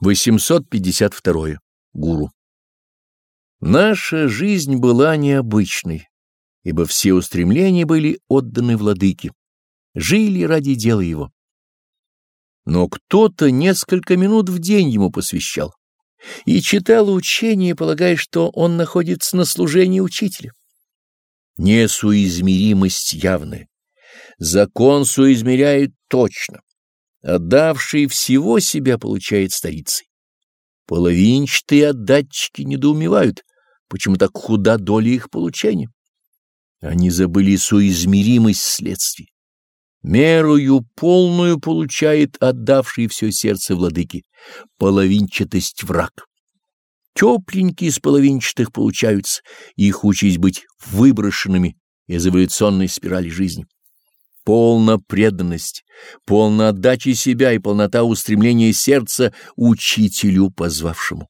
852. Гуру. Наша жизнь была необычной, ибо все устремления были отданы владыке, жили ради дела его. Но кто-то несколько минут в день ему посвящал и читал учение, полагая, что он находится на служении учителя. Несуизмеримость явная. Закон суизмеряет точно. Отдавший всего себя получает старицей. Половинчатые отдатчики недоумевают, почему так худа доля их получения. Они забыли соизмеримость следствий. Мерую полную получает отдавший все сердце владыки, половинчатость враг. Тепленькие из половинчатых получаются, их участь быть выброшенными из эволюционной спирали жизни полна преданность, полна отдачи себя и полнота устремления сердца учителю позвавшему.